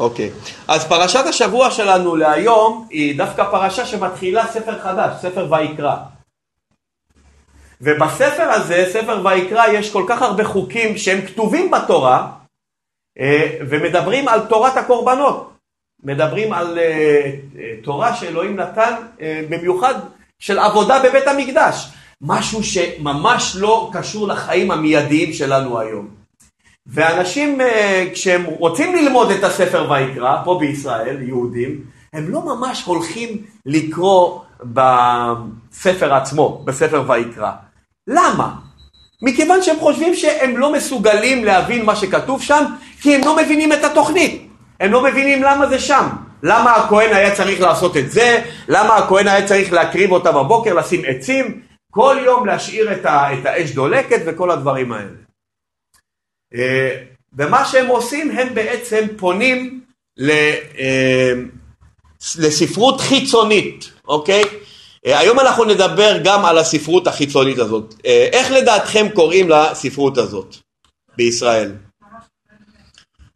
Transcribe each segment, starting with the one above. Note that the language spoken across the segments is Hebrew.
אוקיי. אז פרשת השבוע שלנו להיום היא דווקא פרשה שמתחילה ספר חדש, ספר ויקרא. ובספר הזה, ספר ויקרא, יש כל כך הרבה חוקים שהם כתובים בתורה אה, ומדברים על תורת הקורבנות. מדברים על אה, תורה שאלוהים נתן במיוחד של עבודה בבית המקדש. משהו שממש לא קשור לחיים המיידיים שלנו היום. ואנשים אה, כשהם רוצים ללמוד את הספר ויקרא, פה בישראל, יהודים, הם לא ממש הולכים לקרוא בספר עצמו, בספר ויקרא. למה? מכיוון שהם חושבים שהם לא מסוגלים להבין מה שכתוב שם, כי הם לא מבינים את התוכנית. הם לא מבינים למה זה שם. למה הכהן היה צריך לעשות את זה? למה הכהן היה צריך להקריב אותה בבוקר, לשים עצים? כל יום להשאיר את, ה, את האש דולקת וכל הדברים האלה. אה, ומה שהם עושים, הם בעצם פונים אה, לספרות חיצונית, אוקיי? אה, היום אנחנו נדבר גם על הספרות החיצונית הזאת. איך לדעתכם קוראים לספרות הזאת בישראל?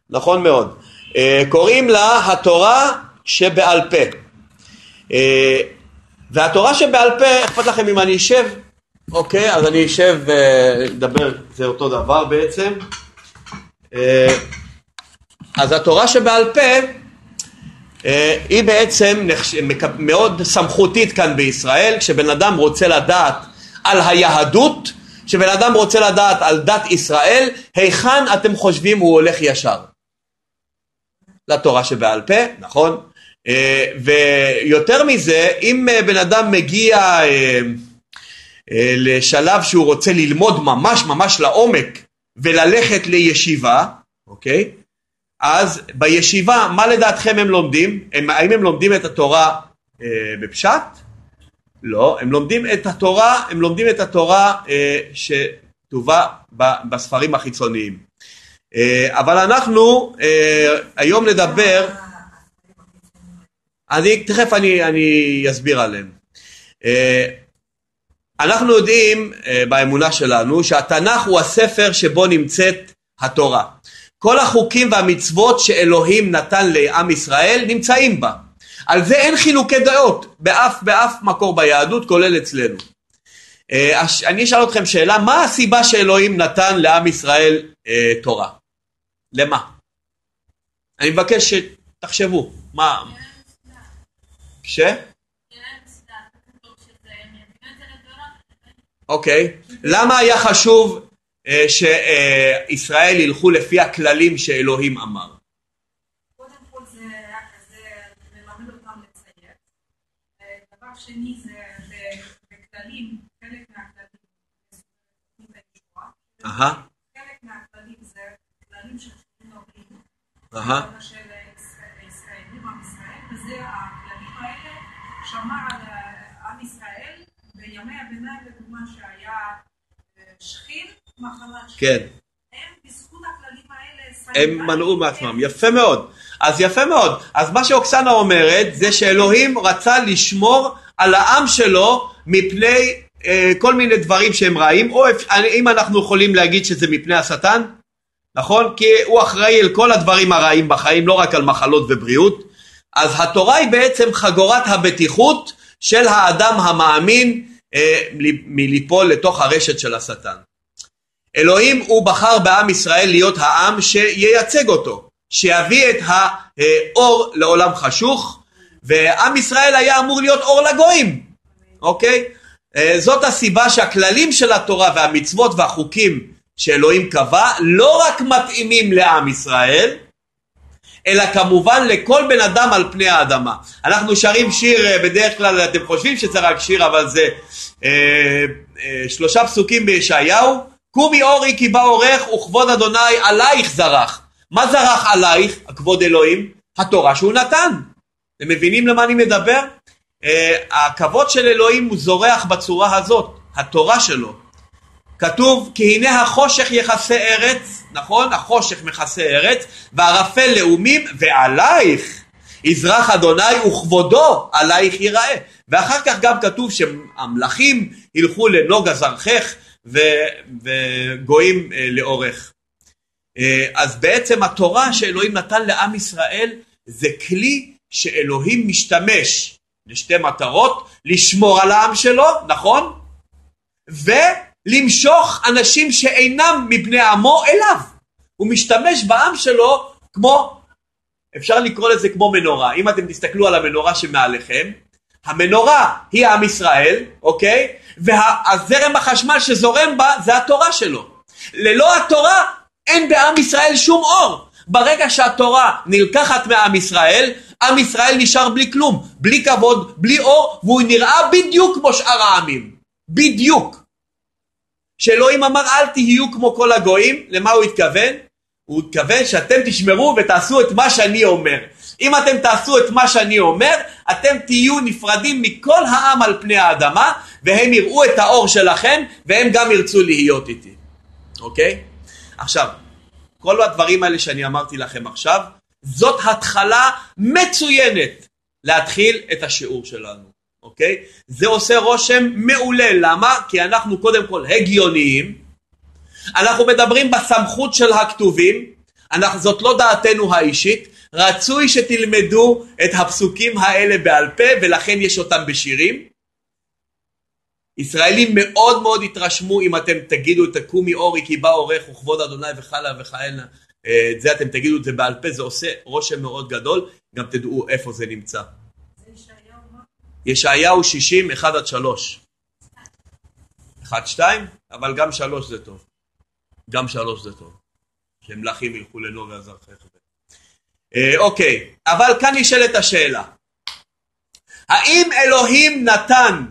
נכון מאוד. קוראים לה התורה שבעל פה. והתורה שבעל פה, אכפת לכם אם אני אשב? אוקיי, אז אני אשב ונדבר, זה אותו דבר בעצם. אה, אז התורה שבעל פה אה, היא בעצם מאוד סמכותית כאן בישראל, כשבן אדם רוצה לדעת על היהדות, כשבן אדם רוצה לדעת על דת ישראל, היכן אתם חושבים הוא הולך ישר? לתורה שבעל פה, נכון? אה, ויותר מזה, אם בן אדם מגיע לשלב שהוא רוצה ללמוד ממש ממש לעומק וללכת לישיבה, אוקיי? אז בישיבה, מה לדעתכם הם לומדים? הם, האם הם לומדים את התורה אה, בפשט? לא, הם לומדים את התורה, הם לומדים את התורה אה, שכתובה בספרים החיצוניים. אה, אבל אנחנו אה, היום נדבר, אני, תכף אני, אני אסביר עליהם. אה, אנחנו יודעים אה, באמונה שלנו שהתנ"ך הוא הספר שבו נמצאת התורה. כל החוקים והמצוות שאלוהים נתן לעם ישראל נמצאים בה. על זה אין חילוקי דעות באף, באף מקור ביהדות כולל אצלנו. אה, אני אשאל אתכם שאלה, מה הסיבה שאלוהים נתן לעם ישראל אה, תורה? למה? אני מבקש שתחשבו, מה? ש? אוקיי. למה היה חשוב אה, שישראל ילכו לפי הכללים שאלוהים אמר? זה. אה, שני זה בכללים, חלק מהכללים חלק מהכללים זה כללים של נובעים. של ישראלים, עם ישראל, וזה הכללים האלה שמר על עם ישראל בימי הביניים לדוגמה שהיה שכין, מחלת שכין. כן. הם בזכות הכללים האלה... הם מנעו מעצמם, יפה מאוד. אז יפה מאוד. אז מה שאוקסנה אומרת זה שאלוהים רצה לשמור על העם שלו מפני אה, כל מיני דברים שהם רעים, או אם אנחנו יכולים להגיד שזה מפני השטן, נכון? כי הוא אחראי על כל הדברים הרעים בחיים, לא רק על מחלות ובריאות. אז התורה היא בעצם חגורת הבטיחות של האדם המאמין אה, מליפול לתוך הרשת של השטן. אלוהים הוא בחר בעם ישראל להיות העם שייצג אותו, שיביא את האור לעולם חשוך, ועם ישראל היה אמור להיות אור לגויים, אוקיי? אה, זאת הסיבה שהכללים של התורה והמצוות והחוקים שאלוהים קבע לא רק מתאימים לעם ישראל, אלא כמובן לכל בן אדם על פני האדמה. אנחנו שרים שיר, אה, בדרך כלל אתם חושבים שזה רק שיר, אבל זה אה, אה, שלושה פסוקים בישעיהו, קומי אורי כי בא אורך וכבוד אדוני עלייך זרח. מה זרח עלייך, כבוד אלוהים? התורה שהוא נתן. אתם מבינים למה אני מדבר? אה, הכבוד של אלוהים הוא זורח בצורה הזאת, התורה שלו. כתוב כי הנה החושך יכסה ארץ, נכון? החושך מכסה ארץ, וערפל לאומים, ועלייך יזרח אדוני וכבודו עלייך ייראה. ואחר כך גם כתוב שהמלאכים ילכו לנוגה זרחך וגויים אה, לאורך. אה, אז בעצם התורה שאלוהים נתן לעם ישראל זה כלי שאלוהים משתמש לשתי מטרות, לשמור על העם שלו, נכון? ולמשוך אנשים שאינם מבני עמו אליו. הוא משתמש בעם שלו כמו, אפשר לקרוא לזה כמו מנורה. אם אתם תסתכלו על המנורה שמעליכם, המנורה היא עם ישראל, אוקיי? והזרם החשמל שזורם בה זה התורה שלו. ללא התורה אין בעם ישראל שום אור. ברגע שהתורה נלקחת מעם ישראל, עם ישראל נשאר בלי כלום, בלי כבוד, בלי אור, והוא נראה בדיוק כמו שאר העמים. בדיוק. שאלוהים אמר אל תהיו כמו כל הגויים, למה הוא התכוון? הוא התכוון שאתם תשמרו ותעשו את מה שאני אומר. אם אתם תעשו את מה שאני אומר, אתם תהיו נפרדים מכל העם על פני האדמה, והם יראו את האור שלכם, והם גם ירצו להיות איתי. אוקיי? עכשיו, כל הדברים האלה שאני אמרתי לכם עכשיו, זאת התחלה מצוינת להתחיל את השיעור שלנו, אוקיי? זה עושה רושם מעולה, למה? כי אנחנו קודם כל הגיוניים, אנחנו מדברים בסמכות של הכתובים, אנחנו, זאת לא דעתנו האישית, רצוי שתלמדו את הפסוקים האלה בעל פה ולכן יש אותם בשירים. ישראלים מאוד מאוד יתרשמו אם אתם תגידו תקומי אורי כי בא אורך וכבוד אדוני וחלה וכהנה אה, את זה אתם תגידו את זה בעל פה, זה עושה רושם מאוד גדול, גם תדעו איפה זה נמצא. ישעיהו 60, 1 עד 3. 1, 2, אבל גם 3 זה טוב. גם 3 זה טוב. שמלכים ילכו לנו ועזרכך. אה, אוקיי, אבל כאן נשאלת השאלה. האם אלוהים נתן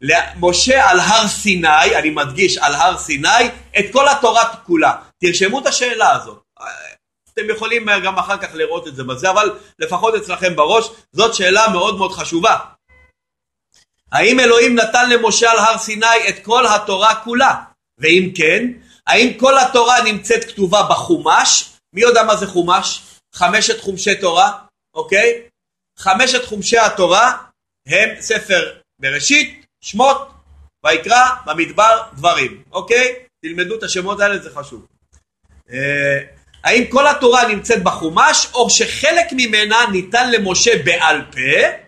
למשה על הר סיני, אני מדגיש על הר סיני, את כל התורה כולה? תרשמו את השאלה הזאת. אתם יכולים גם אחר כך לראות את זה בזה, אבל לפחות אצלכם בראש, זאת שאלה מאוד מאוד חשובה. האם אלוהים נתן למשה על הר סיני את כל התורה כולה? ואם כן, האם כל התורה נמצאת כתובה בחומש? מי יודע מה זה חומש? חמשת חומשי תורה, אוקיי? חמשת חומשי התורה הם ספר בראשית, שמות, ויקרא, במדבר, דברים, אוקיי? תלמדו את השמות האלה, זה חשוב. אה, האם כל התורה נמצאת בחומש, או שחלק ממנה ניתן למשה בעל פה,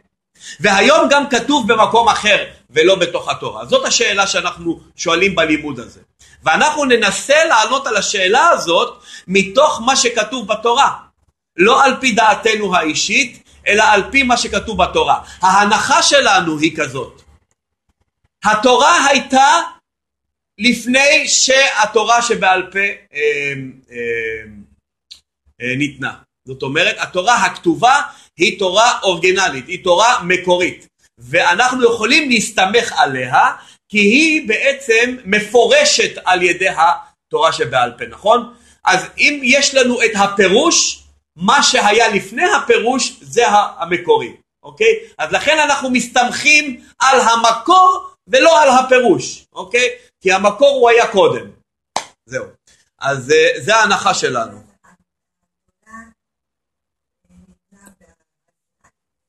והיום גם כתוב במקום אחר ולא בתוך התורה? זאת השאלה שאנחנו שואלים בלימוד הזה. ואנחנו ננסה לענות על השאלה הזאת מתוך מה שכתוב בתורה. לא על פי דעתנו האישית, אלא על פי מה שכתוב בתורה. ההנחה שלנו היא כזאת. התורה הייתה לפני שהתורה שבעל פה אה, אה, אה, ניתנה. זאת אומרת, התורה הכתובה היא תורה אורגינלית, היא תורה מקורית, ואנחנו יכולים להסתמך עליה כי היא בעצם מפורשת על ידי התורה שבעל פה, נכון? אז אם יש לנו את הפירוש, מה שהיה לפני הפירוש זה המקורי, אוקיי? אז לכן אנחנו מסתמכים על המקור ולא על הפירוש, אוקיי? כי המקור הוא היה קודם. זהו. אז אה, זה ההנחה שלנו.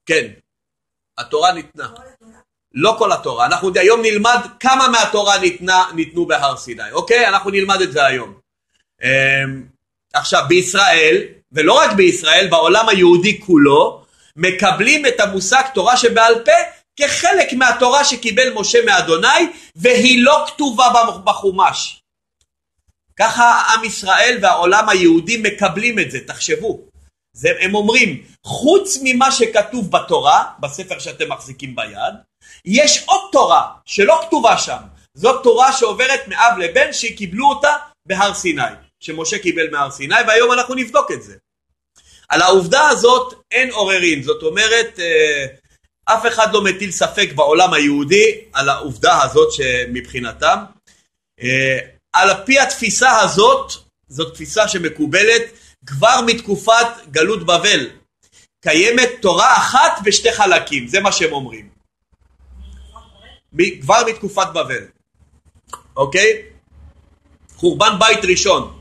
כן, התורה ניתנה. לא כל התורה. אנחנו היום נלמד כמה מהתורה ניתנה, ניתנו בהר סיני, אוקיי? אנחנו נלמד את זה היום. אמ, עכשיו, בישראל, ולא רק בישראל, בעולם היהודי כולו, מקבלים את המושג תורה שבעל פה כחלק מהתורה שקיבל משה מאדוני, והיא לא כתובה בחומש. ככה עם ישראל והעולם היהודי מקבלים את זה, תחשבו. זה, הם אומרים, חוץ ממה שכתוב בתורה, בספר שאתם מחזיקים ביד, יש עוד תורה שלא כתובה שם. זאת תורה שעוברת מאב לבן שקיבלו אותה בהר סיני, שמשה קיבל מהר סיני, והיום אנחנו נבדוק את זה. על העובדה הזאת אין עוררין, זאת אומרת, אה, אף אחד לא מטיל ספק בעולם היהודי על העובדה הזאת שמבחינתם. אה, על פי התפיסה הזאת, זאת תפיסה שמקובלת כבר מתקופת גלות בבל. קיימת תורה אחת בשתי חלקים, זה מה שהם אומרים. כבר מתקופת בבל, אוקיי? חורבן בית ראשון.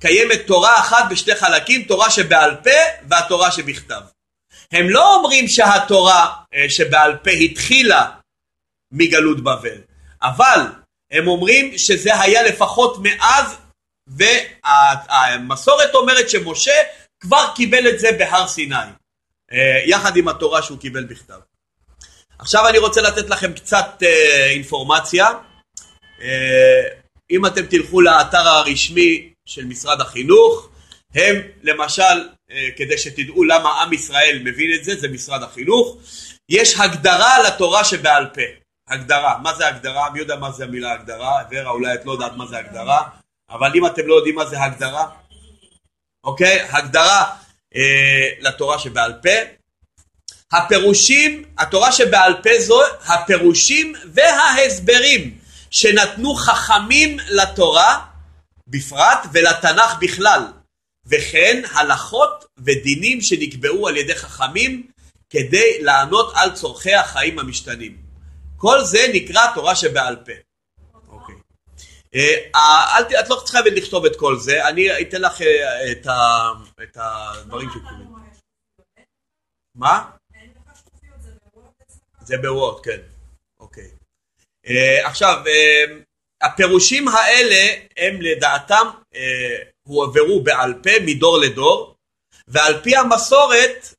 קיימת תורה אחת בשתי חלקים, תורה שבעל פה והתורה שבכתב. הם לא אומרים שהתורה אה, שבעל פה התחילה מגלות בבל, אבל הם אומרים שזה היה לפחות מאז והמסורת אומרת שמשה כבר קיבל את זה בהר סיני, אה, יחד עם התורה שהוא קיבל בכתב. עכשיו אני רוצה לתת לכם קצת אה, אינפורמציה. אה, אם אתם תלכו לאתר הרשמי של משרד החינוך, הם למשל, כדי שתדעו למה עם ישראל מבין את זה, זה משרד החינוך, יש הגדרה לתורה שבעל פה. הגדרה, מה זה הגדרה? מי יודע מה זה המילה הגדרה? ורה, אולי את לא יודעת מה זה הגדרה, אבל אם אתם לא יודעים מה זה הגדרה, אוקיי? הגדרה אה, לתורה שבעל פה. הפירושים, התורה שבעל פה זו הפירושים וההסברים שנתנו חכמים לתורה בפרט ולתנ"ך בכלל, וכן הלכות ודינים שנקבעו על ידי חכמים כדי לענות על צורכי החיים המשתנים. כל זה נקרא תורה שבעל פה. אה, אל, את לא צריכה לכתוב את כל זה, אני אתן לך אה, את, הדברים שקורים. מה? זה בוורד, כן. אוקיי. אה, עכשיו, הפירושים האלה הם לדעתם הועברו בעל פה מדור לדור, ועל פי המסורת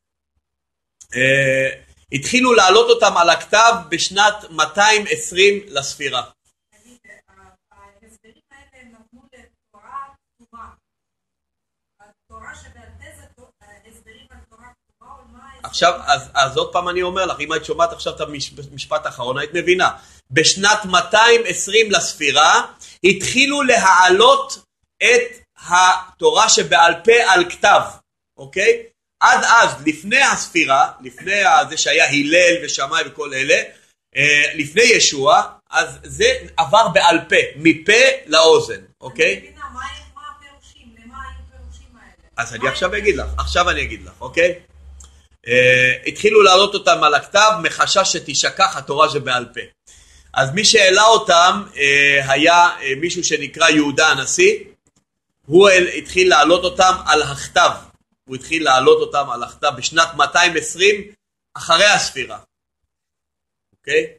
התחילו להעלות אותם על הכתב בשנת 220 לספירה. עכשיו, אז, אז עוד פעם אני אומר לך, אם היית שומעת עכשיו את המשפט האחרון, היית מבינה. בשנת 220 לספירה התחילו להעלות את התורה שבעל פה על כתב, אוקיי? עד אז, לפני הספירה, לפני זה שהיה הלל ושמאי וכל אלה, אה, לפני ישוע, אז זה עבר בעל פה, מפה לאוזן, אוקיי? אז אני עכשיו אגיד לך, עכשיו אני אגיד לך, אוקיי? Uh, התחילו להעלות אותם על הכתב מחשש שתשכח התורה שבעל פה. אז מי שהעלה אותם uh, היה uh, מישהו שנקרא יהודה הנשיא, הוא התחיל להעלות אותם על הכתב, הוא התחיל להעלות אותם על הכתב בשנת 220 אחרי הספירה, אוקיי?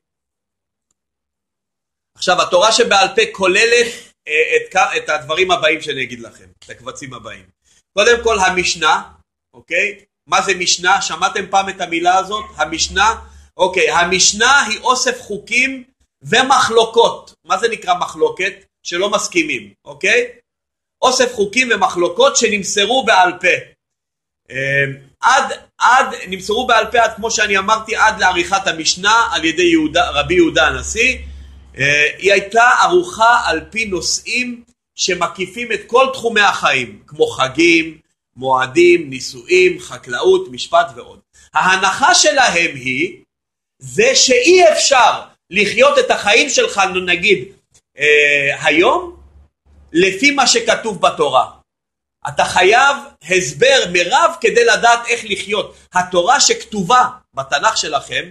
עכשיו התורה שבעל פה כוללת את, את הדברים הבאים שאני אגיד לכם, את הקבצים הבאים. קודם כל המשנה, אוקיי? מה זה משנה? שמעתם פעם את המילה הזאת? המשנה? אוקיי, המשנה היא אוסף חוקים ומחלוקות. מה זה נקרא מחלוקת? שלא מסכימים, אוקיי? אוסף חוקים ומחלוקות שנמסרו בעל פה. אמ, עד, עד, נמסרו בעל פה, עד כמו שאני אמרתי, עד לעריכת המשנה על ידי יהודה, רבי יהודה הנשיא. אה, היא הייתה ערוכה על פי נושאים שמקיפים את כל תחומי החיים, כמו חגים, מועדים, נישואים, חקלאות, משפט ועוד. ההנחה שלהם היא זה שאי אפשר לחיות את החיים שלך, נגיד, אה, היום, לפי מה שכתוב בתורה. אתה חייב הסבר מרב כדי לדעת איך לחיות. התורה שכתובה בתנ"ך שלכם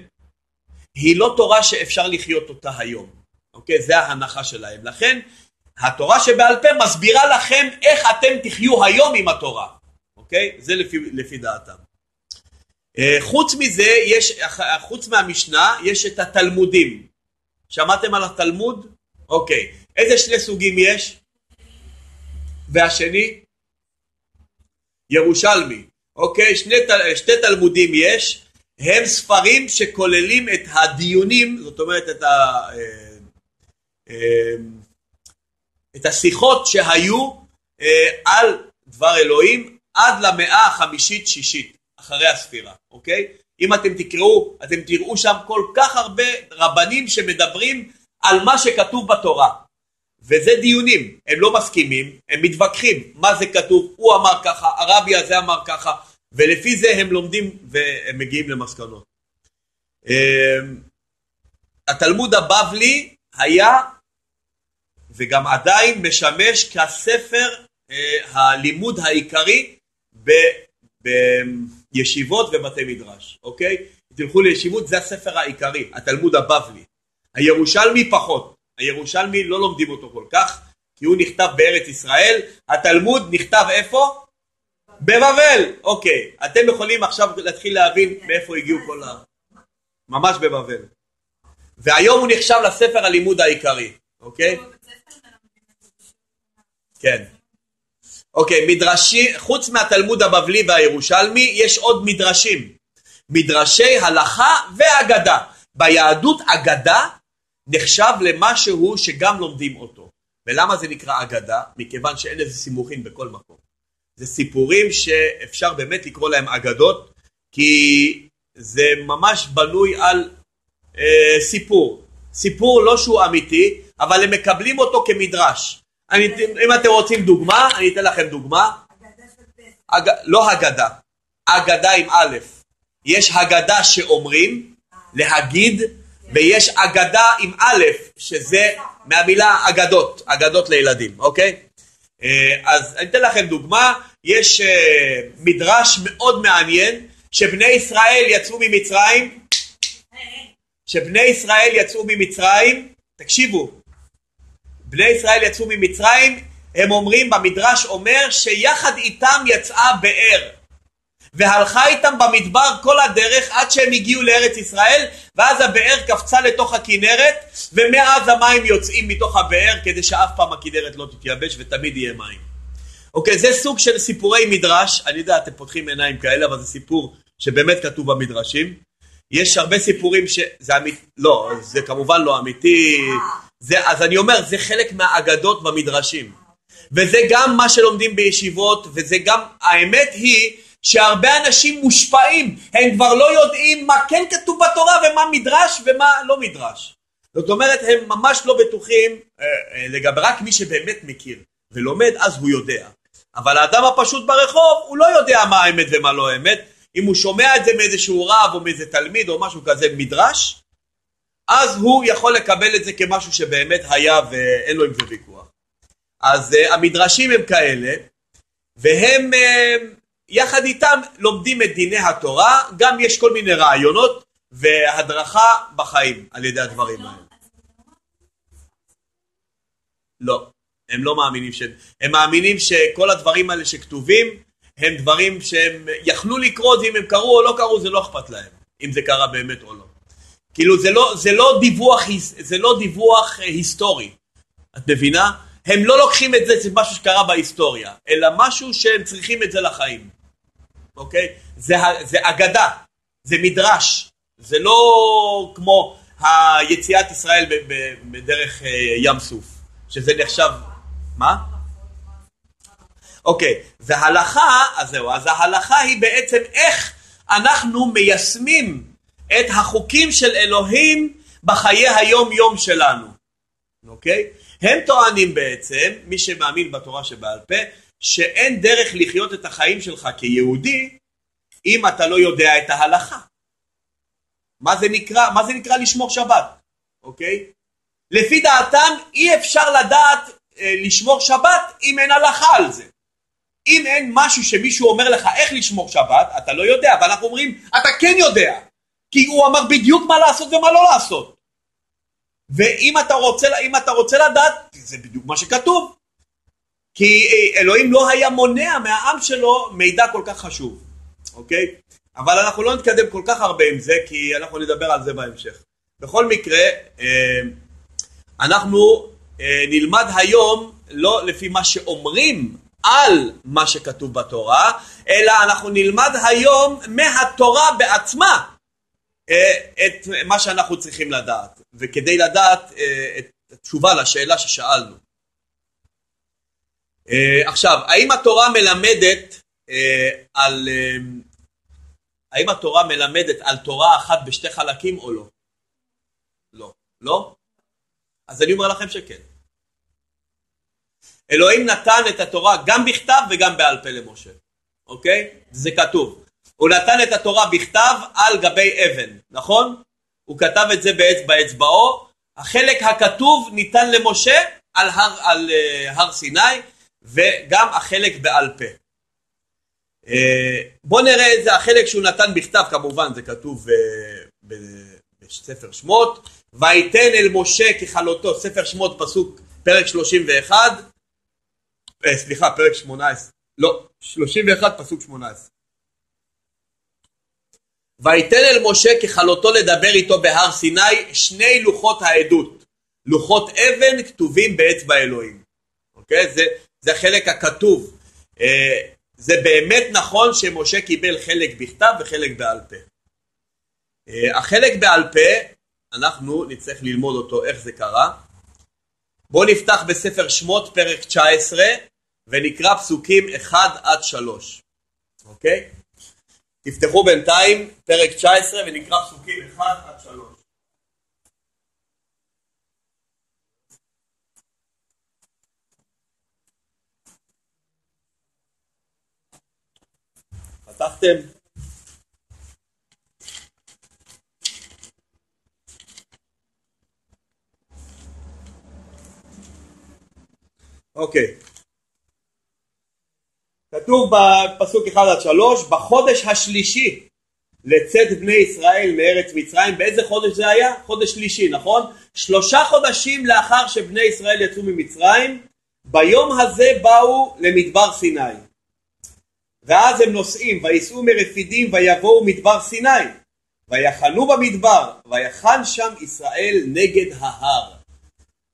היא לא תורה שאפשר לחיות אותה היום. אוקיי? זה ההנחה שלהם. לכן התורה שבעל פה מסבירה לכם איך אתם תחיו היום עם התורה. אוקיי? זה לפי, לפי דעתם. אה, חוץ מזה, יש, חוץ מהמשנה, יש את התלמודים. שמעתם על התלמוד? אוקיי. איזה שני סוגים יש? והשני? ירושלמי. אוקיי? שני, שתי תלמודים יש. הם ספרים שכוללים את הדיונים, זאת אומרת את, ה, אה, אה, את השיחות שהיו על דבר אלוהים עד למאה החמישית-שישית, אחרי הספירה, אוקיי? אם אתם תקראו, אתם תראו שם כל כך הרבה רבנים שמדברים על מה שכתוב בתורה. וזה דיונים, הם לא מסכימים, הם מתווכחים, מה זה כתוב, הוא אמר ככה, הרבי הזה אמר ככה, ולפי זה הם לומדים והם מגיעים למסקנות. אמ, התלמוד הבבלי היה וגם עדיין משמש כספר אה, הלימוד העיקרי בישיבות ובתי מדרש, אוקיי? תלכו לישיבות, זה הספר העיקרי, התלמוד הבבלי. הירושלמי פחות, הירושלמי לא לומדים אותו כל כך, כי הוא נכתב בארץ ישראל, התלמוד נכתב איפה? בבבל, אוקיי. אתם יכולים עכשיו להתחיל להבין מאיפה הגיעו כל ה... ממש בבבל. והיום הוא נחשב לספר הלימוד העיקרי, אוקיי? כן. אוקיי, מדרשי, חוץ מהתלמוד הבבלי והירושלמי, יש עוד מדרשים. מדרשי הלכה ואגדה. ביהדות אגדה נחשב למשהו שגם לומדים אותו. ולמה זה נקרא אגדה? מכיוון שאין לזה סימוכים בכל מקום. זה סיפורים שאפשר באמת לקרוא להם אגדות, כי זה ממש בנוי על אה, סיפור. סיפור לא שהוא אמיתי, אבל הם מקבלים אותו כמדרש. אני, אם אתם רוצים דוגמה, אני אתן לכם דוגמה. אג, לא הגדה, אגדה עם א'. יש הגדה שאומרים, להגיד, ויש אגדה עם א', שזה מהמילה אגדות, אגדות לילדים, אוקיי? אה, אז אני אתן לכם דוגמה, יש אה, מדרש מאוד מעניין, שבני ישראל יצאו ממצרים, שבני ישראל יצאו ממצרים, תקשיבו, בני ישראל יצאו ממצרים, הם אומרים, במדרש אומר שיחד איתם יצאה באר. והלכה איתם במדבר כל הדרך עד שהם הגיעו לארץ ישראל ואז הבאר קפצה לתוך הכנרת ומאז המים יוצאים מתוך הבאר כדי שאף פעם הכנרת לא תתייבש ותמיד יהיה מים. אוקיי, זה סוג של סיפורי מדרש, אני יודע אתם פותחים עיניים כאלה אבל זה סיפור שבאמת כתוב במדרשים. יש הרבה סיפורים שזה אמיתי, לא, זה כמובן לא אמיתי, זה, אז אני אומר, זה חלק מהאגדות במדרשים. וזה גם מה שלומדים בישיבות, וזה גם, האמת היא שהרבה אנשים מושפעים, הם כבר לא יודעים מה כן כתוב בתורה ומה מדרש ומה לא מדרש. זאת אומרת, הם ממש לא בטוחים אה, אה, לגבי רק מי שבאמת מכיר ולומד, אז הוא יודע. אבל האדם הפשוט ברחוב, הוא לא יודע מה האמת ומה לא האמת. אם הוא שומע את זה מאיזשהו רב או מאיזה תלמיד או משהו כזה מדרש, אז הוא יכול לקבל את זה כמשהו שבאמת היה ואין לו עם זה ויכוח. אז uh, המדרשים הם כאלה, והם uh, יחד איתם לומדים את דיני התורה, גם יש כל מיני רעיונות והדרכה בחיים על ידי הדברים האלה. לא, הם לא מאמינים ש... הם מאמינים שכל הדברים האלה שכתובים הם דברים שהם יכלו לקרות, אם הם קרו או לא קרו זה לא אכפת להם, אם זה קרה באמת או לא. כאילו זה לא, זה לא דיווח, זה לא דיווח אה, היסטורי, את מבינה? הם לא לוקחים את זה, זה משהו שקרה בהיסטוריה, אלא משהו שהם צריכים את זה לחיים, אוקיי? זה, זה אגדה, זה מדרש, זה לא כמו היציאת ישראל בדרך אה, ים סוף, שזה נחשב, מה? אוקיי, והלכה, אז זהו, אז ההלכה היא בעצם איך אנחנו מיישמים את החוקים של אלוהים בחיי היום יום שלנו, אוקיי? הם טוענים בעצם, מי שמאמין בתורה שבעל פה, שאין דרך לחיות את החיים שלך כיהודי אם אתה לא יודע את ההלכה. מה זה נקרא, מה זה נקרא לשמור שבת, אוקיי? לפי דעתם אי אפשר לדעת אה, לשמור שבת אם אין הלכה על זה. אם אין משהו שמישהו אומר לך איך לשמור שבת, אתה לא יודע, ואנחנו אומרים, אתה כן יודע. כי הוא אמר בדיוק מה לעשות ומה לא לעשות. ואם אתה רוצה, אתה רוצה לדעת, זה בדיוק מה שכתוב. כי אלוהים לא היה מונע מהעם שלו מידע כל כך חשוב, אוקיי? אבל אנחנו לא נתקדם כל כך הרבה עם זה, כי אנחנו נדבר על זה בהמשך. בכל מקרה, אה, אנחנו אה, נלמד היום לא לפי מה שאומרים על מה שכתוב בתורה, אלא אנחנו נלמד היום מהתורה בעצמה אה, את מה שאנחנו צריכים לדעת, וכדי לדעת אה, את התשובה לשאלה ששאלנו. אה, עכשיו, האם התורה מלמדת על... האם התורה מלמדת על תורה אחת בשתי חלקים או לא? לא. לא? אז אני אומר לכם שכן. אלוהים נתן את התורה גם בכתב וגם בעל פה למשה, אוקיי? זה כתוב. הוא נתן את התורה בכתב על גבי אבן, נכון? הוא כתב את זה באצבע באצבעו, החלק הכתוב ניתן למשה על הר, על, uh, הר סיני וגם החלק בעל פה. Uh, בואו נראה את זה, החלק שהוא נתן בכתב כמובן זה כתוב uh, בספר שמות, ויתן אל משה ככלותו, ספר שמות פסוק פרק 31, uh, סליחה פרק 18, לא, 31 פסוק 18. ויתן אל משה ככלותו לדבר איתו בהר סיני שני לוחות העדות, לוחות אבן כתובים באצבע אלוהים. אוקיי? זה, זה החלק הכתוב. אה, זה באמת נכון שמשה קיבל חלק בכתב וחלק בעל פה. אה, החלק בעל פה, אנחנו נצטרך ללמוד אותו איך זה קרה. בואו נפתח בספר שמות פרק 19 ונקרא פסוקים 1 עד 3, אוקיי? תפתחו בינתיים פרק 19 ונקרא פסוקים 1 עד 3. פתחתם? אוקיי. כתוב בפסוק 1 עד 3, בחודש השלישי לצאת בני ישראל מארץ מצרים, באיזה חודש זה היה? חודש שלישי, נכון? שלושה חודשים לאחר שבני ישראל יצאו ממצרים, ביום הזה באו למדבר סיני. ואז הם נוסעים, וייסעו מרפידים ויבואו מדבר סיני, ויחנו במדבר, ויחן שם ישראל נגד ההר.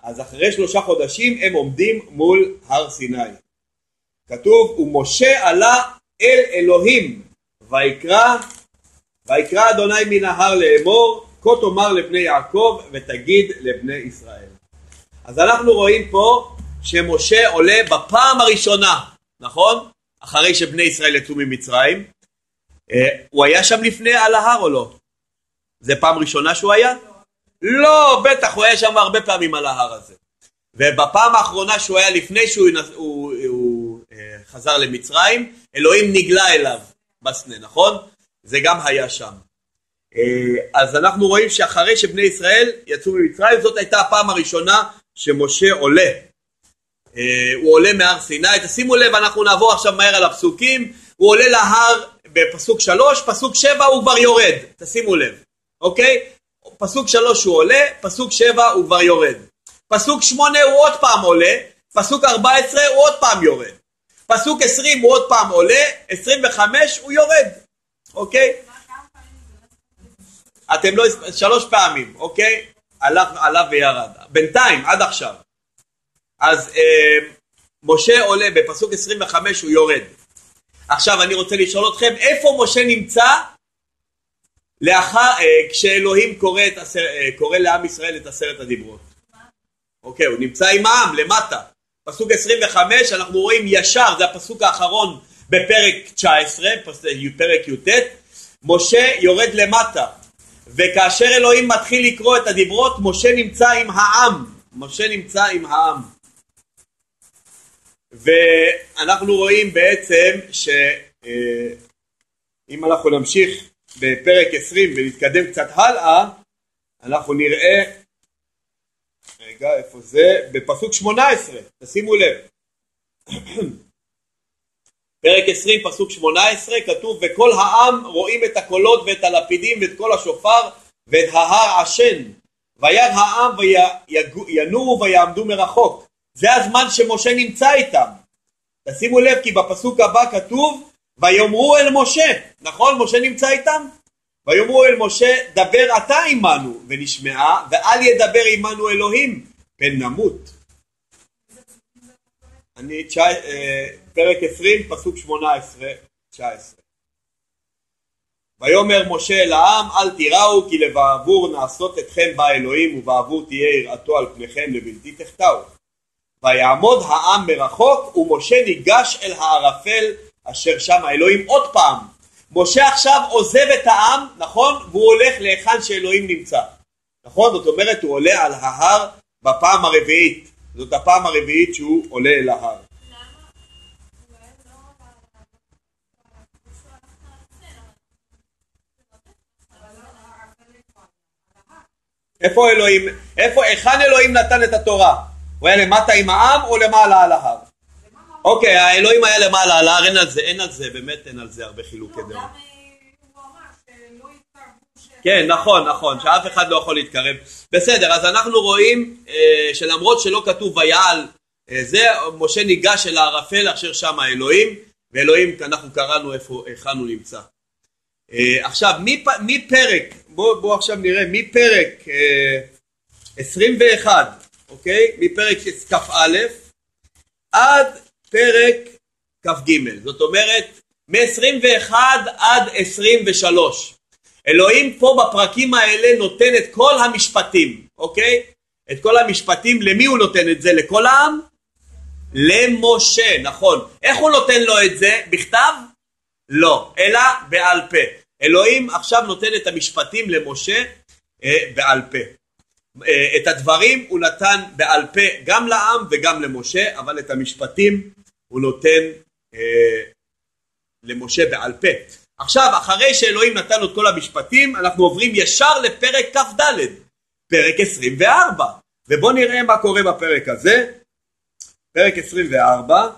אז אחרי שלושה חודשים הם עומדים מול הר סיני. כתוב, ומשה עלה אל אלוהים, ויקרא, ויקרא אדוני מן ההר לאמור, כה תאמר לבני יעקב ותגיד לבני ישראל. אז אנחנו רואים פה שמשה עולה בפעם הראשונה, נכון? אחרי שבני ישראל יצאו ממצרים. אה, הוא היה שם לפני על ההר או לא? זה פעם ראשונה שהוא היה? לא, בטח, הוא היה שם הרבה פעמים על ההר הזה. ובפעם האחרונה שהוא היה לפני שהוא הוא, הוא, חזר למצרים, אלוהים נגלה אליו בסנה, נכון? זה גם היה שם. אה, אז אנחנו רואים שאחרי שבני ישראל יצאו ממצרים, זאת הייתה הפעם הראשונה שמשה עולה. אה, הוא עולה מהר סיני, תשימו לב, אנחנו נעבור עכשיו מהר על הפסוקים, הוא עולה להר בפסוק שלוש, פסוק שבע הוא כבר יורד, תשימו לב, אוקיי? פסוק שלוש הוא עולה, פסוק שבע הוא כבר יורד. פסוק שמונה הוא עוד פעם עולה, פסוק ארבע עשרה הוא עוד פעם יורד. פסוק עשרים הוא עוד פעם עולה, עשרים וחמש הוא יורד, אוקיי? אתם לא, שלוש פעמים, אוקיי? עלה, עלה וירד. בינתיים, עד עכשיו. אז אה, משה עולה, בפסוק 25 הוא יורד. עכשיו אני רוצה לשאול אתכם, איפה משה נמצא לאחר, אה, כשאלוהים קורא, עשר, אה, קורא לעם ישראל את עשרת הדיברות? אוקיי, הוא נמצא עם העם, למטה. פסוק 25 אנחנו רואים ישר, זה הפסוק האחרון בפרק 19, פרק י"ט, משה יורד למטה, וכאשר אלוהים מתחיל לקרוא את הדיברות, משה נמצא עם העם, משה נמצא עם העם. ואנחנו רואים בעצם שאם אנחנו נמשיך בפרק 20 ונתקדם קצת הלאה, אנחנו נראה, רגע איפה זה, בפסוק 18, תשימו לב, פרק 20 פסוק 18 כתוב וכל העם רואים את הקולות ואת הלפידים ואת כל השופר ואת ההר עשן ויד העם וינועו ויעמדו מרחוק זה הזמן שמשה נמצא איתם. תשימו לב כי בפסוק הבא כתוב ויאמרו אל משה, נכון? משה נמצא איתם? ויאמרו אל משה דבר אתה עמנו ונשמעה ואל ידבר עמנו אלוהים פן נמות. אני תשע, אה, פרק 20 פסוק 18 19 ויאמר משה אל העם אל תיראו כי לבעבור נעשות אתכם באלוהים ובעבור תהיה יראתו על פניכם לבלתי תחטאו ויעמוד העם מרחוק ומשה ניגש אל הערפל אשר שם האלוהים עוד פעם משה עכשיו עוזב את העם נכון? והוא הולך להיכן שאלוהים נמצא. נכון? זאת אומרת הוא עולה על ההר בפעם הרביעית. זאת הפעם הרביעית שהוא עולה אל ההר. איפה אלוהים, איפה, היכן אלוהים נתן את התורה? הוא היה למטה עם העם או למעלה על ההר? אוקיי, האלוהים היה למעלה על ההר, אין על זה, אין על זה, באמת אין על זה הרבה חילוקי לא, דעות. אה, כן, נכון, נכון, שאף אחד לא יכול להתקרב. בסדר, אז אנחנו רואים אה, שלמרות שלא כתוב ויעל אה, זה, משה ניגש אל הערפל אשר שם האלוהים, ואלוהים, אנחנו קראנו איפה, היכן הוא נמצא. אה, עכשיו, מפרק, בואו בוא עכשיו נראה, מפרק אה, 21 אוקיי? מפרק כ"א עד פרק כ"ג, זאת אומרת מ-21 עד 23. אלוהים פה בפרקים האלה נותן את כל המשפטים, אוקיי? את כל המשפטים, למי הוא נותן את זה? לכל העם? למשה, נכון. איך הוא נותן לו את זה? בכתב? לא, אלא בעל פה. אלוהים עכשיו נותן את המשפטים למשה אה, בעל פה. אה, את הדברים הוא נתן בעל פה גם לעם וגם למשה, אבל את המשפטים הוא נותן אה, למשה בעל פה. עכשיו, אחרי שאלוהים נתן את כל המשפטים, אנחנו עוברים ישר לפרק כ"ד, פרק 24. ובואו נראה מה קורה בפרק הזה. פרק 24,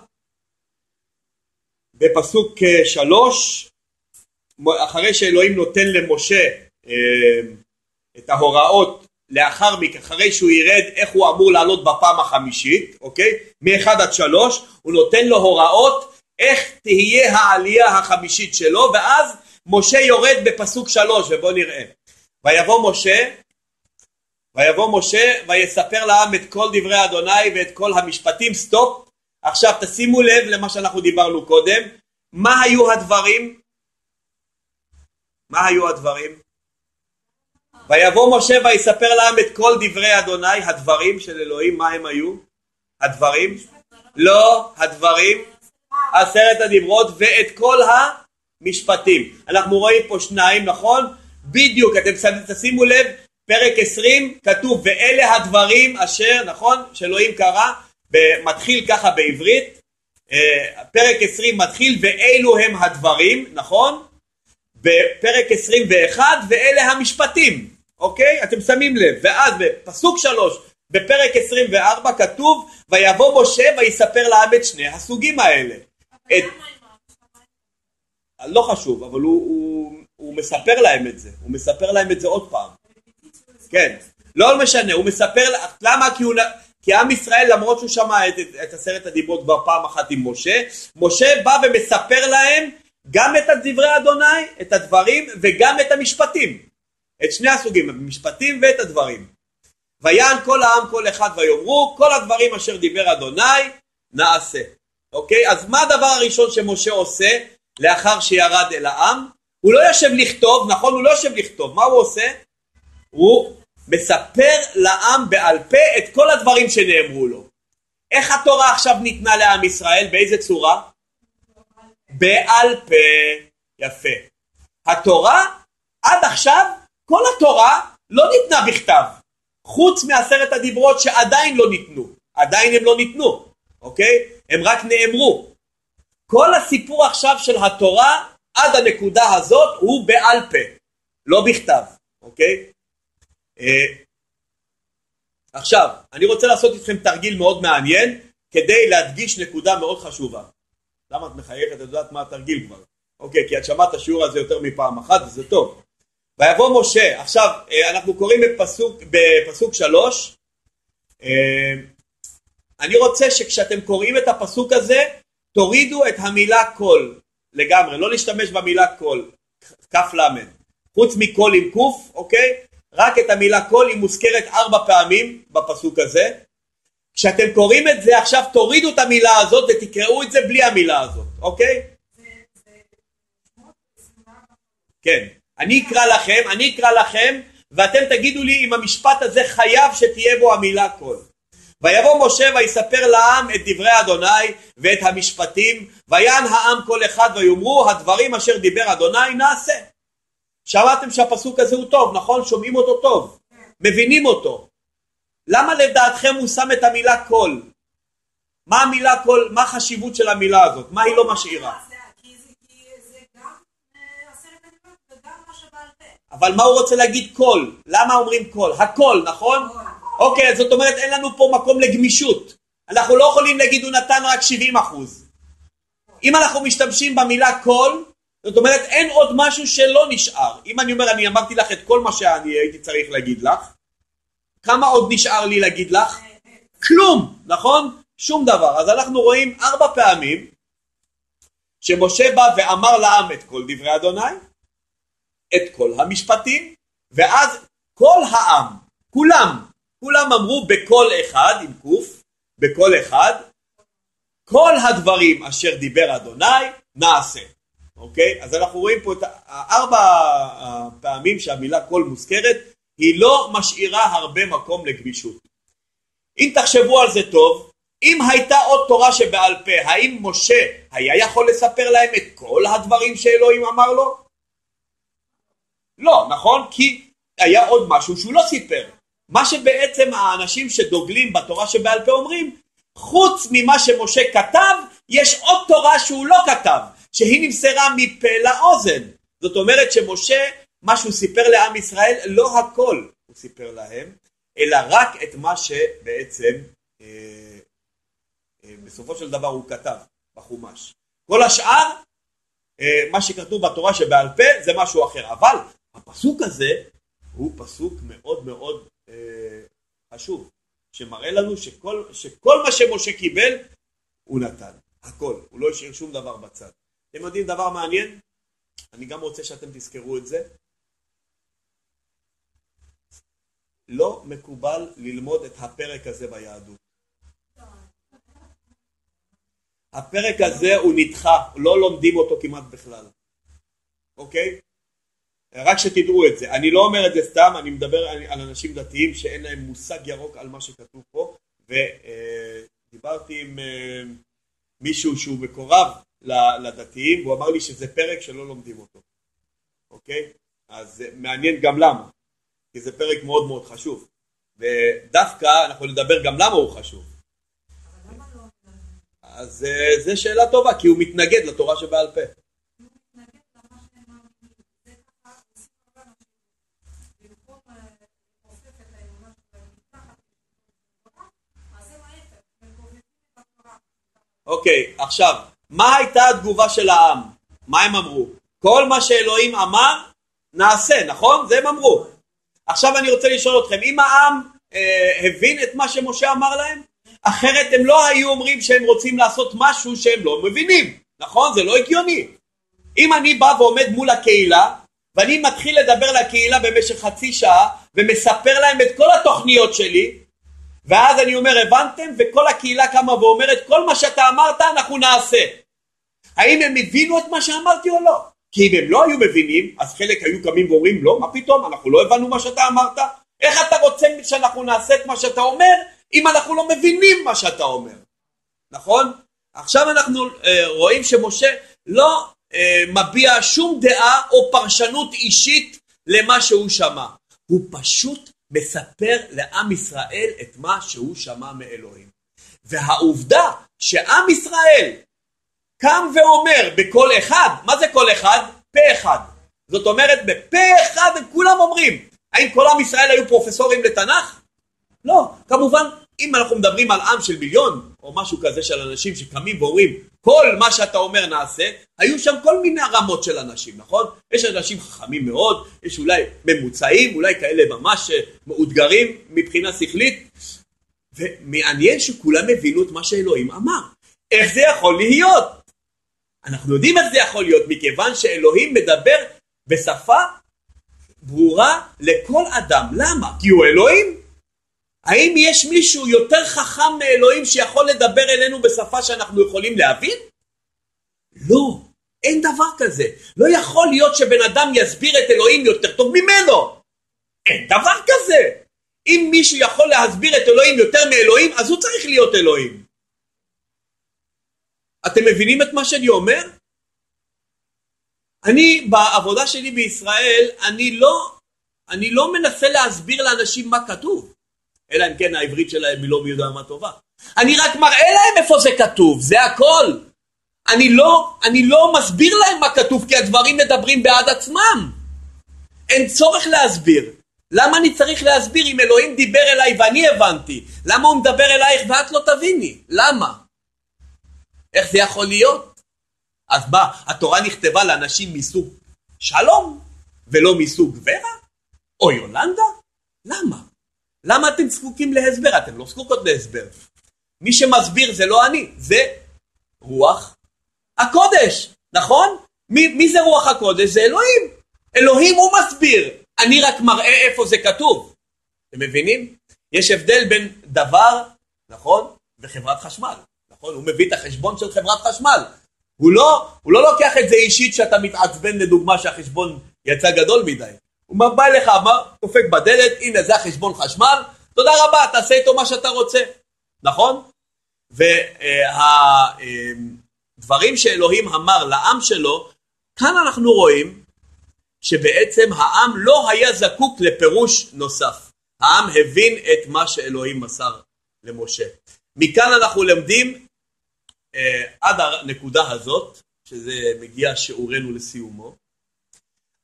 בפסוק 3, אחרי שאלוהים נותן למשה אה, את ההוראות לאחר מכן, אחרי שהוא ירד איך הוא אמור לעלות בפעם החמישית, אוקיי? מ-1 עד 3, הוא נותן לו הוראות איך תהיה העלייה החמישית שלו, ואז משה יורד בפסוק 3, ובואו נראה. ויבוא משה, ויבוא משה ויספר לעם את כל דברי אדוני ואת כל המשפטים, סטופ. עכשיו תשימו לב למה שאנחנו דיברנו קודם, מה היו הדברים? מה היו הדברים? ויבוא משה ויספר לעם את כל דברי אדוני, הדברים של אלוהים, מה הם היו? הדברים? לא, הדברים, עשרת הדיברות ואת כל המשפטים. אנחנו רואים פה שניים, נכון? בדיוק, אתם תשימו לב, פרק 20 כתוב ואלה הדברים אשר, נכון? שאלוהים קרא, מתחיל ככה בעברית, אה, פרק 20 מתחיל ואלו הם הדברים, נכון? בפרק 21 ואלה המשפטים. אוקיי? אתם שמים לב. ואז בפסוק שלוש בפרק 24 כתוב ויבוא משה ויספר לעם את שני הסוגים האלה. את... לא חשוב, אבל הוא, הוא, הוא מספר להם את זה, הוא מספר להם את זה עוד פעם. כן, לא משנה, הוא מספר, למה? כי, הוא, כי עם ישראל למרות שהוא שמע את, את, את עשרת הדיברות כבר פעם אחת עם משה, משה בא ומספר להם גם את דברי אדוני, את הדברים וגם את המשפטים. את שני הסוגים, המשפטים ואת הדברים. ויען כל העם כל אחד ויאמרו כל הדברים אשר דיבר אדוני נעשה. אוקיי? אז מה הדבר הראשון שמשה עושה לאחר שירד אל העם? הוא לא יושב לכתוב, נכון? הוא לא יושב לכתוב, מה הוא עושה? הוא מספר לעם בעל פה את כל הדברים שנאמרו לו. איך התורה עכשיו ניתנה לעם ישראל? באיזה צורה? בעל פה. יפה. התורה עד עכשיו כל התורה לא ניתנה בכתב, חוץ מעשרת הדיברות שעדיין לא ניתנו, עדיין הם לא ניתנו, אוקיי? הם רק נאמרו. כל הסיפור עכשיו של התורה עד הנקודה הזאת הוא בעל פה, לא בכתב, אוקיי? אה, עכשיו, אני רוצה לעשות איתכם תרגיל מאוד מעניין כדי להדגיש נקודה מאוד חשובה. למה את מחייכת? את יודעת מה התרגיל כבר. אוקיי, כי את שמעת השיעור הזה יותר מפעם אחת וזה טוב. ויבוא משה, עכשיו אה, אנחנו קוראים בפסוק, בפסוק שלוש, אה, אני רוצה שכשאתם קוראים את הפסוק הזה תורידו את המילה כל לגמרי, לא להשתמש במילה כל, כף למד, חוץ מקול עם קוף, אוקיי? רק את המילה כל היא מוזכרת ארבע פעמים בפסוק הזה. כשאתם קוראים את זה עכשיו תורידו את המילה הזאת ותקראו את זה בלי המילה הזאת, אוקיי? כן. אני אקרא לכם, אני אקרא לכם, ואתם תגידו לי אם המשפט הזה חייב שתהיה בו המילה כל. ויבוא משה ויספר לעם את דברי אדוני ואת המשפטים, ויען העם כל אחד ויאמרו הדברים אשר דיבר אדוני נעשה. שמעתם שהפסוק הזה הוא טוב, נכון? שומעים אותו טוב, מבינים אותו. למה לדעתכם הוא שם את המילה כל? מה המילה כל, מה החשיבות של המילה הזאת? מה היא לא משאירה? אבל מה הוא רוצה להגיד כל? למה אומרים כל? הכל, נכון? אוקיי, זאת אומרת אין לנו פה מקום לגמישות. אנחנו לא יכולים להגיד הוא נתן רק 70 אחוז. אם אנחנו משתמשים במילה כל, זאת אומרת אין עוד משהו שלא נשאר. אם אני אומר אני אמרתי לך את כל מה שאני הייתי צריך להגיד לך, כמה עוד נשאר לי להגיד לך? כלום, נכון? שום דבר. אז אנחנו רואים ארבע פעמים שמשה בא ואמר לעם את כל דברי אדוני, את כל המשפטים, ואז כל העם, כולם, כולם אמרו בקול אחד, עם קוף, בקול אחד, כל הדברים אשר דיבר אדוני נעשה. אוקיי? אז אנחנו רואים פה את ארבע הפעמים שהמילה כל מוזכרת, היא לא משאירה הרבה מקום לגמישות. אם תחשבו על זה טוב, אם הייתה עוד תורה שבעל פה, האם משה היה יכול לספר להם את כל הדברים שאלוהים אמר לו? לא, נכון? כי היה עוד משהו שהוא לא סיפר. מה שבעצם האנשים שדוגלים בתורה שבעל פה אומרים, חוץ ממה שמשה כתב, יש עוד תורה שהוא לא כתב, שהיא נמסרה מפה לאוזן. זאת אומרת שמשה, מה שהוא סיפר לעם ישראל, לא הכל הוא סיפר להם, אלא רק את מה שבעצם אה, אה, בסופו של דבר הוא כתב בחומש. כל השאר, אה, מה שכתוב בתורה שבעל פה זה משהו אחר. אבל הפסוק הזה הוא פסוק מאוד מאוד אה, חשוב, שמראה לנו שכל, שכל מה שמשה קיבל הוא נתן, הכל, הוא לא השאיר שום דבר בצד. אתם יודעים דבר מעניין? אני גם רוצה שאתם תזכרו את זה. לא מקובל ללמוד את הפרק הזה ביהדות. הפרק הזה הוא נדחה, לא לומדים אותו כמעט בכלל, אוקיי? רק שתדעו את זה. אני לא אומר את זה סתם, אני מדבר על אנשים דתיים שאין להם מושג ירוק על מה שכתוב פה, ודיברתי עם אה, מישהו שהוא מקורב לדתיים, והוא אמר לי שזה פרק שלא לומדים אותו, אוקיי? אז מעניין גם למה, כי זה פרק מאוד מאוד חשוב, ודווקא אנחנו נדבר גם למה הוא חשוב. אז אה, זו שאלה טובה, כי הוא מתנגד לתורה שבעל פה. אוקיי, עכשיו, מה הייתה התגובה של העם? מה הם אמרו? כל מה שאלוהים אמר, נעשה, נכון? זה הם אמרו. עכשיו אני רוצה לשאול אתכם, אם העם אה, הבין את מה שמשה אמר להם, אחרת הם לא היו אומרים שהם רוצים לעשות משהו שהם לא מבינים, נכון? זה לא הגיוני. אם אני בא ועומד מול הקהילה, ואני מתחיל לדבר לקהילה במשך חצי שעה, ומספר להם את כל התוכניות שלי, ואז אני אומר הבנתם וכל הקהילה קמה ואומרת כל מה שאתה אמרת אנחנו נעשה. האם הם הבינו את מה שאמרתי או לא? כי אם הם לא היו מבינים אז חלק היו קמים ואומרים לא מה פתאום אנחנו לא הבנו מה שאתה אמרת איך אתה רוצה שאנחנו נעשה את מה שאתה אומר אם אנחנו לא מבינים מה שאתה אומר נכון? עכשיו אנחנו אה, רואים שמשה לא אה, מביע שום דעה או פרשנות אישית למה שהוא שמע הוא פשוט מספר לעם ישראל את מה שהוא שמע מאלוהים. והעובדה שעם ישראל קם ואומר בקול אחד, מה זה קול אחד? פה אחד. זאת אומרת בפה אחד הם כולם אומרים. האם כל עם ישראל היו פרופסורים לתנ"ך? לא. כמובן אם אנחנו מדברים על עם של מיליון או משהו כזה של אנשים שקמים ואומרים כל מה שאתה אומר נעשה, היו שם כל מיני רמות של אנשים, נכון? יש אנשים חכמים מאוד, יש אולי ממוצעים, אולי כאלה ממש אה, מאותגרים מבחינה שכלית, ומעניין שכולם הבינו את מה שאלוהים אמר. איך זה יכול להיות? אנחנו יודעים איך זה יכול להיות, מכיוון שאלוהים מדבר בשפה ברורה לכל אדם. למה? כי הוא אלוהים. האם יש מישהו יותר חכם מאלוהים שיכול לדבר אלינו בשפה שאנחנו יכולים להבין? לא, אין דבר כזה. לא יכול להיות שבן אדם יסביר את אלוהים יותר טוב ממנו. אין דבר כזה. אם מישהו יכול להסביר את אלוהים יותר מאלוהים, אז הוא צריך להיות אלוהים. אתם מבינים את מה שאני אומר? אני בעבודה שלי בישראל, אני לא, אני לא מנסה להסביר לאנשים מה כתוב. אלא אם כן העברית שלהם היא לא מי יודע מה טובה. אני רק מראה להם איפה זה כתוב, זה הכל. אני לא, אני לא מסביר להם מה כתוב, כי הדברים מדברים בעד עצמם. אין צורך להסביר. למה אני צריך להסביר אם אלוהים דיבר אליי ואני הבנתי? למה הוא מדבר אלייך ואת לא תביני? למה? איך זה יכול להיות? אז מה, התורה נכתבה לאנשים מסוג שלום, ולא מסוג ורה? או יולנדה? למה? למה אתם זקוקים להסבר? אתם לא זקוקות להסבר. מי שמסביר זה לא אני, זה רוח הקודש, נכון? מי, מי זה רוח הקודש? זה אלוהים. אלוהים הוא מסביר, אני רק מראה איפה זה כתוב. אתם מבינים? יש הבדל בין דבר, נכון, וחברת חשמל, נכון? הוא מביא את החשבון של חברת חשמל. הוא לא, הוא לא לוקח את זה אישית שאתה מתעצבן לדוגמה שהחשבון יצא גדול מדי. הוא בא אליך, דופק בדלת, הנה זה החשבון חשמל, תודה רבה, תעשה איתו מה שאתה רוצה, נכון? והדברים שאלוהים אמר לעם שלו, כאן אנחנו רואים שבעצם העם לא היה זקוק לפירוש נוסף. העם הבין את מה שאלוהים מסר למשה. מכאן אנחנו למדים אה, עד הנקודה הזאת, שזה מגיע שיעורנו לסיומו,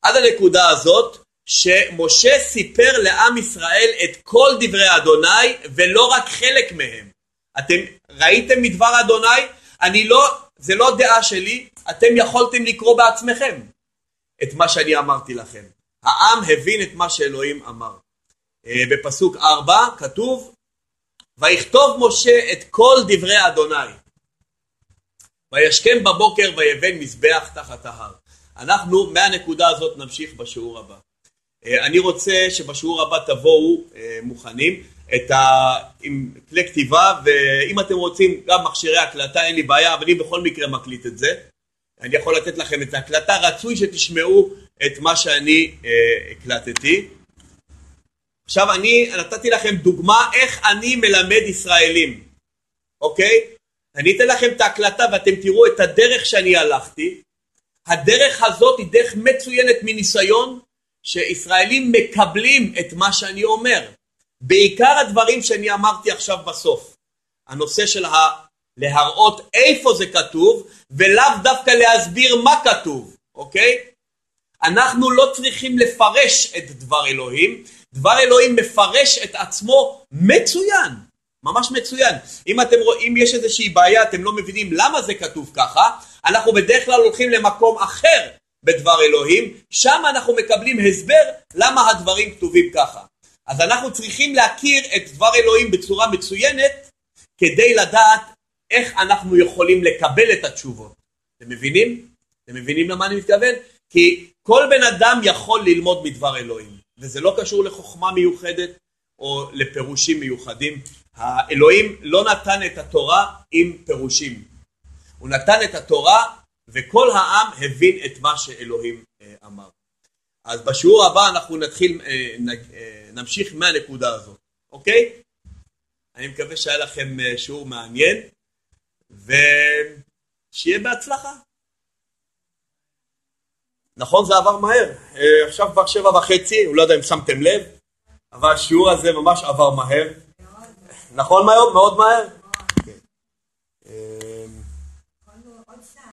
עד הנקודה הזאת שמשה סיפר לעם ישראל את כל דברי אדוני ולא רק חלק מהם. אתם ראיתם מדבר אדוני? אני לא, זה לא דעה שלי, אתם יכולתם לקרוא בעצמכם את מה שאני אמרתי לכם. העם הבין את מה שאלוהים אמר. אה, בפסוק 4 כתוב ויכתוב משה את כל דברי אדוני וישכם בבוקר ויבן מזבח תחת ההר. אנחנו מהנקודה הזאת נמשיך בשיעור הבא. אה, אני רוצה שבשיעור הבא תבואו אה, מוכנים את ה... עם כלי כתיבה ואם אתם רוצים גם מכשירי הקלטה אין לי בעיה אבל אני בכל מקרה מקליט את זה. אני יכול לתת לכם את ההקלטה, רצוי שתשמעו את מה שאני אה, הקלטתי. עכשיו אני נתתי לכם דוגמה איך אני מלמד ישראלים, אוקיי? אני אתן לכם את ההקלטה ואתם תראו את הדרך שאני הלכתי. הדרך הזאת היא דרך מצוינת מניסיון שישראלים מקבלים את מה שאני אומר. בעיקר הדברים שאני אמרתי עכשיו בסוף. הנושא של ה... להראות איפה זה כתוב ולאו דווקא להסביר מה כתוב, אוקיי? אנחנו לא צריכים לפרש את דבר אלוהים, דבר אלוהים מפרש את עצמו מצוין, ממש מצוין. אם אתם רואים, יש איזושהי בעיה, אתם לא מבינים למה זה כתוב ככה, אנחנו בדרך כלל הולכים למקום אחר בדבר אלוהים, שם אנחנו מקבלים הסבר למה הדברים כתובים ככה. אז אנחנו צריכים להכיר את דבר אלוהים בצורה מצוינת כדי לדעת איך אנחנו יכולים לקבל את התשובות. אתם מבינים? אתם מבינים למה אני מתכוון? כי כל בן אדם יכול ללמוד מדבר אלוהים, וזה לא קשור לחוכמה מיוחדת או לפירושים מיוחדים. האלוהים לא נתן את התורה עם פירושים. הוא נתן את התורה וכל העם הבין את מה שאלוהים אה, אמר. אז בשיעור הבא אנחנו נתחיל, אה, אה, נמשיך מהנקודה הזאת, אוקיי? אני מקווה שהיה לכם שיעור מעניין ושיהיה בהצלחה. נכון זה עבר מהר, עכשיו כבר שבע וחצי, הוא לא יודע אם שמתם לב, אבל השיעור הזה ממש עבר מהר. נכון מאוד, מאוד מהר.